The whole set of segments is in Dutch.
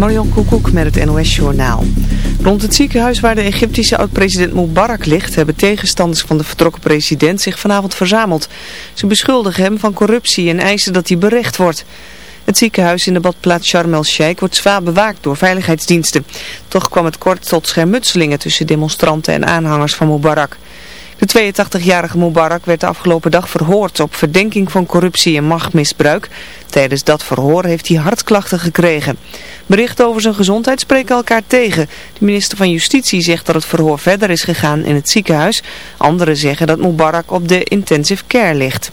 Marion Koekoek met het NOS Journaal. Rond het ziekenhuis waar de Egyptische oud-president Mubarak ligt... hebben tegenstanders van de vertrokken president zich vanavond verzameld. Ze beschuldigen hem van corruptie en eisen dat hij berecht wordt. Het ziekenhuis in de badplaats Sharm el-Sheikh wordt zwaar bewaakt door veiligheidsdiensten. Toch kwam het kort tot schermutselingen tussen demonstranten en aanhangers van Mubarak. De 82-jarige Mubarak werd de afgelopen dag verhoord op verdenking van corruptie en machtmisbruik. Tijdens dat verhoor heeft hij hartklachten gekregen. Berichten over zijn gezondheid spreken elkaar tegen. De minister van Justitie zegt dat het verhoor verder is gegaan in het ziekenhuis. Anderen zeggen dat Mubarak op de intensive care ligt.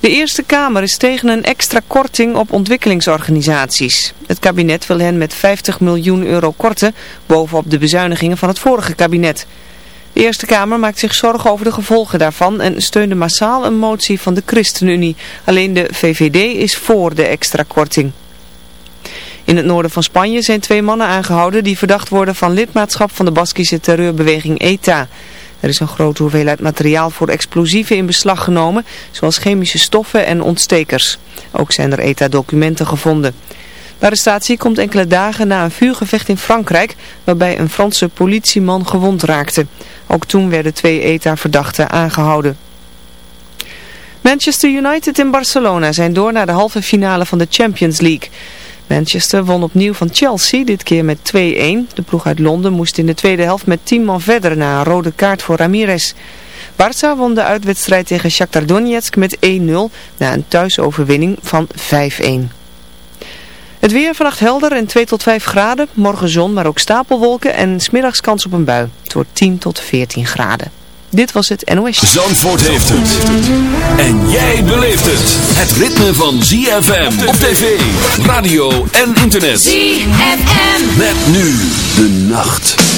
De Eerste Kamer is tegen een extra korting op ontwikkelingsorganisaties. Het kabinet wil hen met 50 miljoen euro korten bovenop de bezuinigingen van het vorige kabinet. De Eerste Kamer maakt zich zorgen over de gevolgen daarvan en steunde massaal een motie van de ChristenUnie. Alleen de VVD is voor de extra korting. In het noorden van Spanje zijn twee mannen aangehouden die verdacht worden van lidmaatschap van de Baskische terreurbeweging ETA. Er is een grote hoeveelheid materiaal voor explosieven in beslag genomen, zoals chemische stoffen en ontstekers. Ook zijn er ETA-documenten gevonden. De arrestatie komt enkele dagen na een vuurgevecht in Frankrijk, waarbij een Franse politieman gewond raakte. Ook toen werden twee ETA-verdachten aangehouden. Manchester United en Barcelona zijn door naar de halve finale van de Champions League. Manchester won opnieuw van Chelsea, dit keer met 2-1. De ploeg uit Londen moest in de tweede helft met 10 man verder na een rode kaart voor Ramirez. Barça won de uitwedstrijd tegen Shakhtar Donetsk met 1-0 na een thuisoverwinning van 5-1. Het weer vannacht helder en 2 tot 5 graden. Morgen zon, maar ook stapelwolken en smiddags kans op een bui. Het wordt 10 tot 14 graden. Dit was het NOS. Zandvoort heeft het. En jij beleeft het. Het ritme van ZFM op tv, radio en internet. ZFM. Met nu de nacht.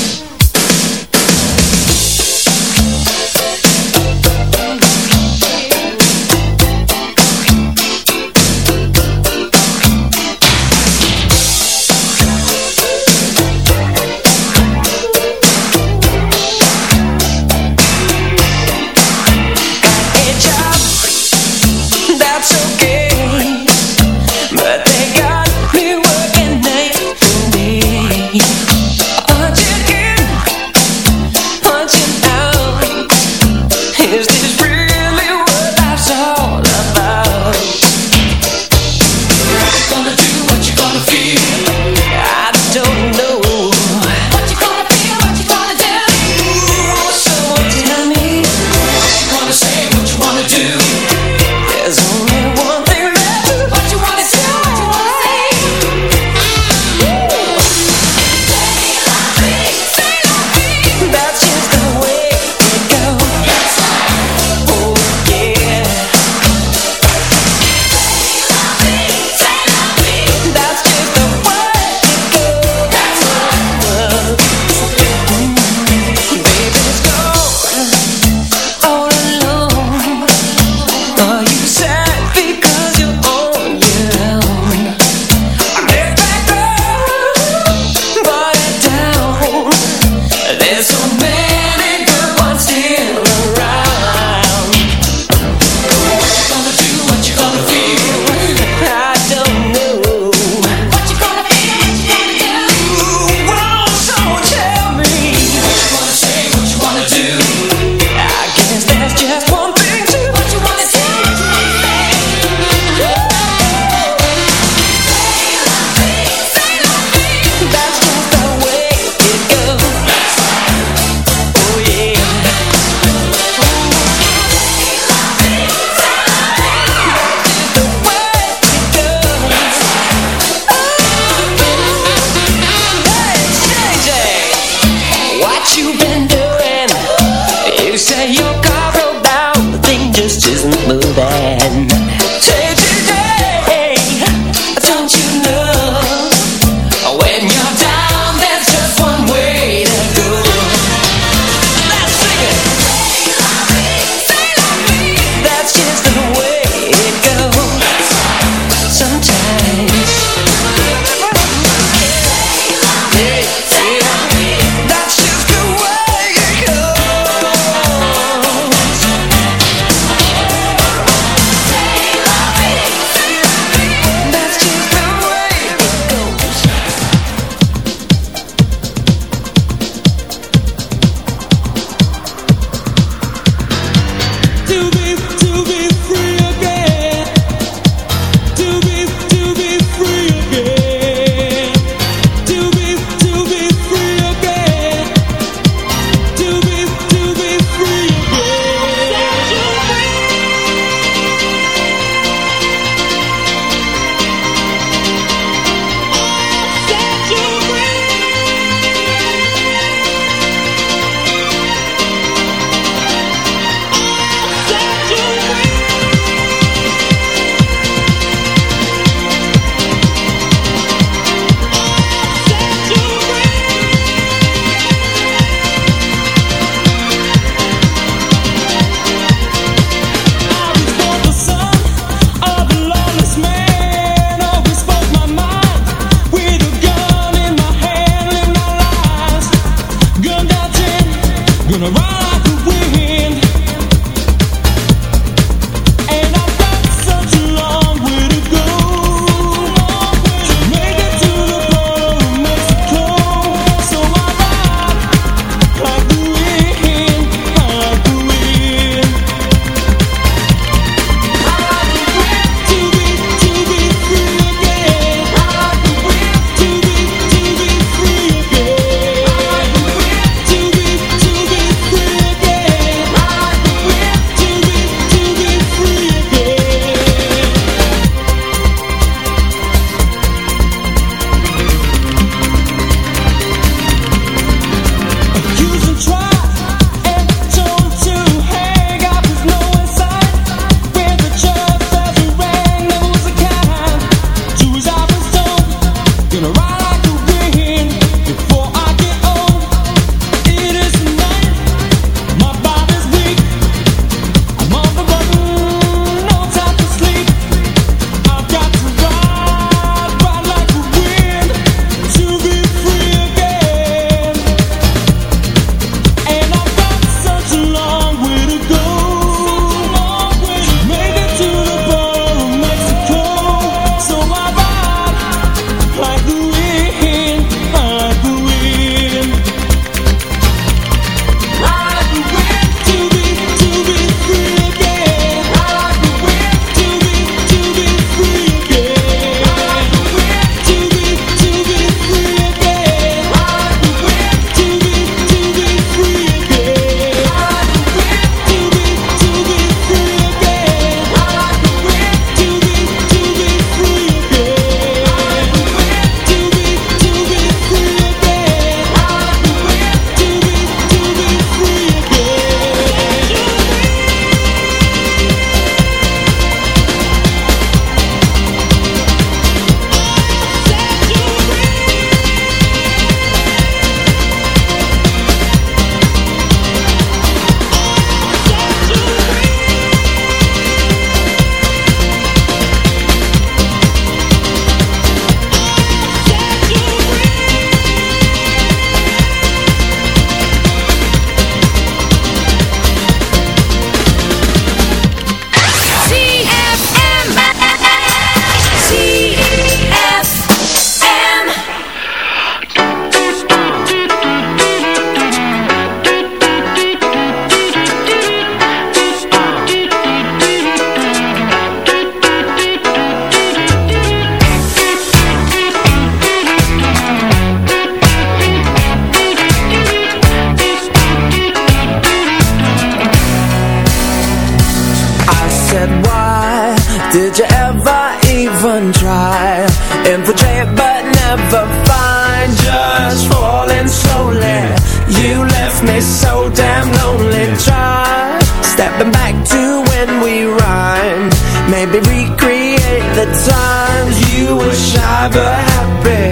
stepping back to when we rhymed. Maybe recreate the times. You were shy but happy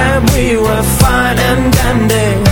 And we were fine and dandy.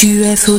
Tu es fou.